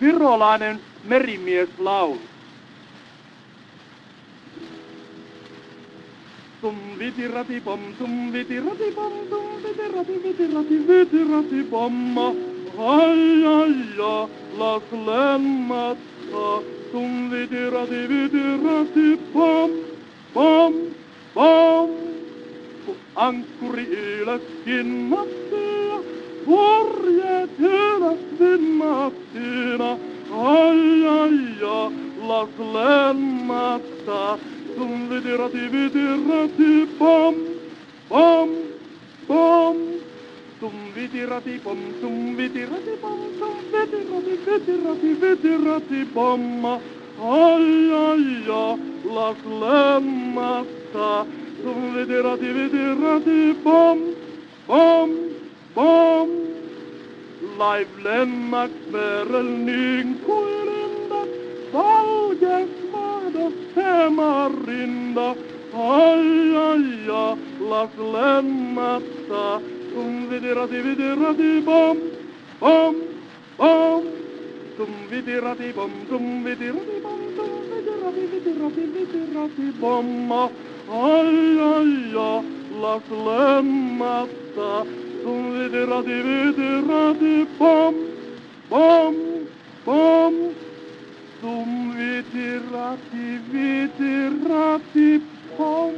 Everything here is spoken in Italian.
virolainen merimieslaulu. Tum viti rati pom, tum viti rati pom, tum viti rati viti rati viti rati pomma. Ai ai ja, las lämmättä. Tum viti rati viti rati pom, pom, pom. Kun ankkuri ylöskin mattia, purjeet hyvästin mattina. Ai ai ja, las lämmättä. Tum vidi rati vidi rati bom bom bom Tum vidi rati bom tum vidi rati bom tum vidi rati vidi rati vidi rati bom Ai ai ja las lämmästä Tum vidi rati vidi rati bom bom bom Live lämmäks merel niin valges mahdos hämarinda. Ai ai ja las lämmättä. Tum vidi rati bom bom bom. Tum vidi bom tum vidi bom tum vidi rati vidi rati vidi rati bomma. Ai ai ja las lämmättä. Tum vidi rati vidi bom bom rapi, vidi, rapi, pom.